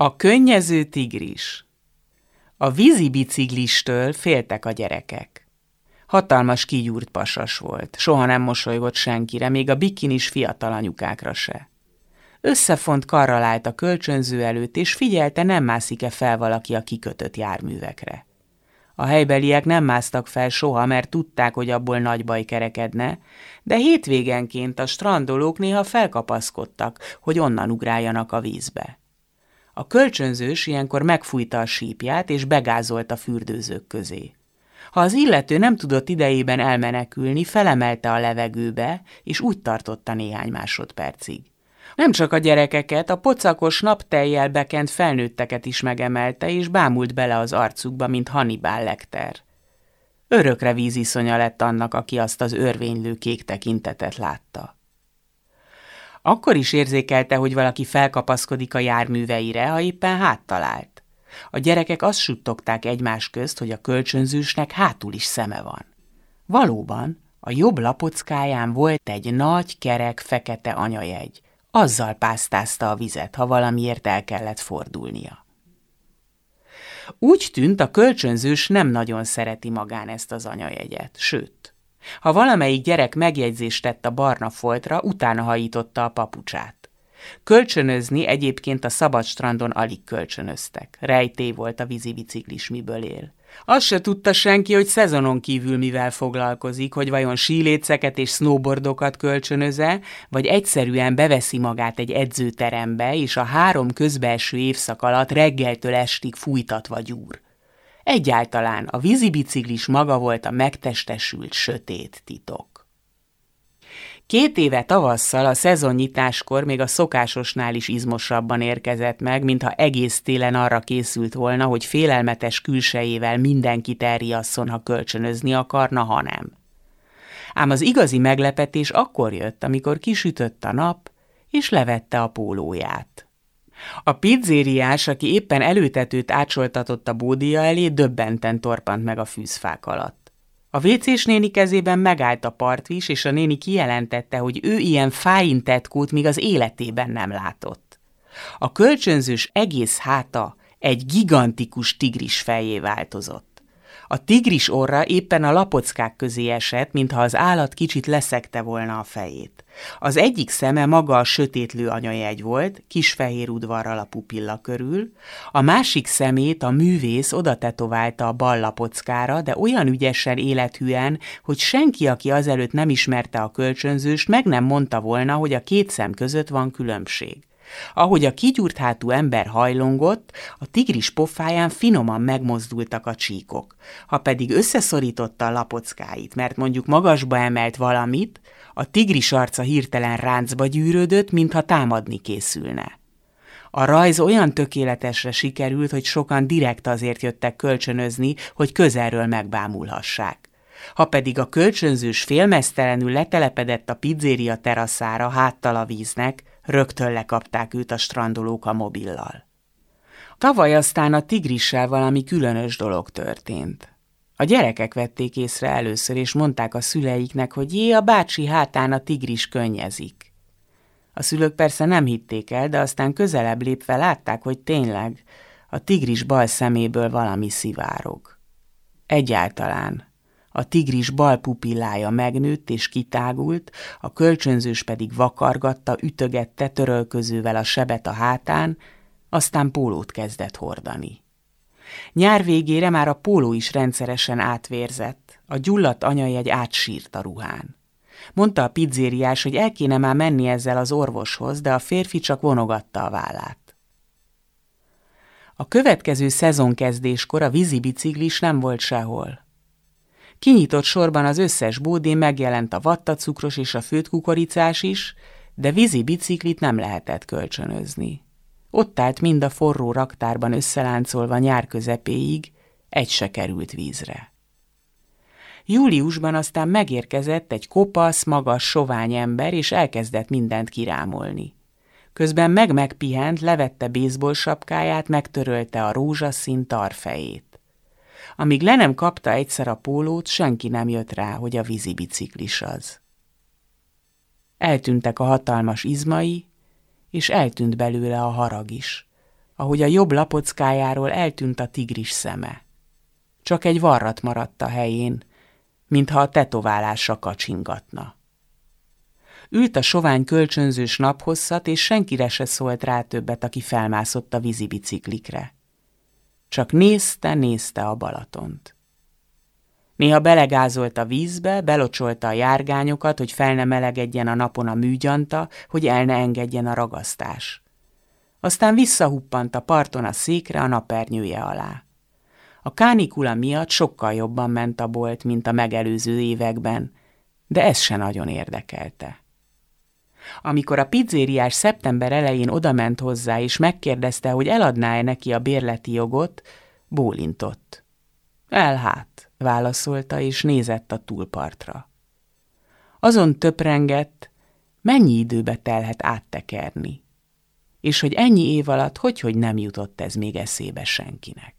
A könnyező tigris A vízi biciklistől féltek a gyerekek. Hatalmas kigyúrt pasas volt, soha nem mosolygott senkire, még a bikinis fiatal anyukákra se. Összefont karral állt a kölcsönző előtt, és figyelte, nem mászik-e fel valaki a kikötött járművekre. A helybeliek nem másztak fel soha, mert tudták, hogy abból nagy baj kerekedne, de hétvégenként a strandolók néha felkapaszkodtak, hogy onnan ugráljanak a vízbe. A kölcsönzős ilyenkor megfújta a sípját, és begázolt a fürdőzők közé. Ha az illető nem tudott idejében elmenekülni, felemelte a levegőbe, és úgy tartotta néhány másodpercig. Nem csak a gyerekeket, a pocakos naptejjel bekent felnőtteket is megemelte, és bámult bele az arcukba, mint Hannibal Lecter. Örökre víziszonya lett annak, aki azt az örvénylő kék tekintetet látta. Akkor is érzékelte, hogy valaki felkapaszkodik a járműveire, ha éppen háttalált. A gyerekek azt suttogták egymás közt, hogy a kölcsönzősnek hátul is szeme van. Valóban, a jobb lapockáján volt egy nagy, kerek, fekete anyajegy. Azzal pásztázta a vizet, ha valamiért el kellett fordulnia. Úgy tűnt, a kölcsönzős nem nagyon szereti magán ezt az anyajegyet, sőt, ha valamelyik gyerek megjegyzést tett a barna foltra, utána hajította a papucsát. Kölcsönözni egyébként a szabad strandon alig kölcsönöztek. Rejtély volt a vízi biciklis miből él. Azt se tudta senki, hogy szezonon kívül mivel foglalkozik, hogy vajon síléceket és snowboardokat kölcsönöze, vagy egyszerűen beveszi magát egy edzőterembe, és a három közbelső évszak alatt reggeltől estig fújtatva gyúr. Egyáltalán a vízibiciklis maga volt a megtestesült sötét titok. Két éve tavasszal a szezonnyitáskor még a szokásosnál is izmosabban érkezett meg, mintha egész télen arra készült volna, hogy félelmetes külsejével mindenki terjasszon, ha kölcsönözni akarna, ha nem. Ám az igazi meglepetés akkor jött, amikor kisütött a nap, és levette a pólóját. A pizzériás, aki éppen előtetőt ácsoltatott a bódia elé, döbbenten torpant meg a fűzfák alatt. A vécés néni kezében megállt a partvis, és a néni kijelentette, hogy ő ilyen fáin tetkót még az életében nem látott. A kölcsönzős egész háta egy gigantikus tigris fejé változott. A tigris orra éppen a lapockák közé esett, mintha az állat kicsit leszekte volna a fejét. Az egyik szeme maga a sötétlő anyajegy volt, kis fehér udvarral a pupilla körül, a másik szemét a művész oda tetoválta a bal lapockára, de olyan ügyesen élethűen, hogy senki, aki azelőtt nem ismerte a kölcsönzőst, meg nem mondta volna, hogy a két szem között van különbség. Ahogy a kigyúrt hátú ember hajlongott, a tigris pofáján finoman megmozdultak a csíkok. Ha pedig összeszorította a lapockáit, mert mondjuk magasba emelt valamit, a tigris arca hirtelen ráncba gyűrődött, mintha támadni készülne. A rajz olyan tökéletesre sikerült, hogy sokan direkt azért jöttek kölcsönözni, hogy közelről megbámulhassák. Ha pedig a kölcsönzős félmeztelenül letelepedett a pizzéria teraszára háttal a víznek, Rögtön lekapták őt a strandolók a mobillal. Tavaly aztán a tigrissel valami különös dolog történt. A gyerekek vették észre először, és mondták a szüleiknek, hogy jé, a bácsi hátán a tigris könnyezik. A szülők persze nem hitték el, de aztán közelebb lépve látták, hogy tényleg a tigris bal szeméből valami szivárog. Egyáltalán a tigris bal pupillája megnőtt és kitágult, a kölcsönzős pedig vakargatta, ütögette törölközővel a sebet a hátán, aztán pólót kezdett hordani. Nyár végére már a póló is rendszeresen átvérzett, a gyulladt anyajegy átsírt a ruhán. Mondta a pizzériás, hogy el kéne már menni ezzel az orvoshoz, de a férfi csak vonogatta a vállát. A következő szezonkezdéskor a vízi biciklis nem volt sehol. Kinyitott sorban az összes bódé megjelent a vattacukros és a főtt kukoricás is, de vízi biciklit nem lehetett kölcsönözni. Ott állt mind a forró raktárban összeláncolva nyár közepéig, egy se került vízre. Júliusban aztán megérkezett egy kopasz, magas, sovány ember, és elkezdett mindent kirámolni. Közben meg-megpihent, levette baseball sapkáját, megtörölte a rózsaszín tarfejét. Amíg le nem kapta egyszer a pólót, senki nem jött rá, hogy a vízi biciklis az. Eltűntek a hatalmas izmai, és eltűnt belőle a harag is. ahogy a jobb lapockájáról eltűnt a tigris szeme. Csak egy varrat maradt a helyén, mintha a tetoválása kacsingatna. Ült a sovány kölcsönzős naphosszat, és senkire se szólt rá többet, aki felmászott a vízibiciklikre. Csak nézte, nézte a Balatont. Néha belegázolt a vízbe, belocsolta a járgányokat, hogy fel ne melegedjen a napon a műgyanta, hogy el ne engedjen a ragasztás. Aztán visszahuppant a parton a székre a napernyője alá. A kánikula miatt sokkal jobban ment a bolt, mint a megelőző években, de ez se nagyon érdekelte. Amikor a pizzériás szeptember elején odament hozzá, és megkérdezte, hogy eladná-e neki a bérleti jogot, bólintott. Elhát, válaszolta, és nézett a túlpartra. Azon töprengett, mennyi időbe telhet áttekerni, és hogy ennyi év alatt hogy-hogy nem jutott ez még eszébe senkinek.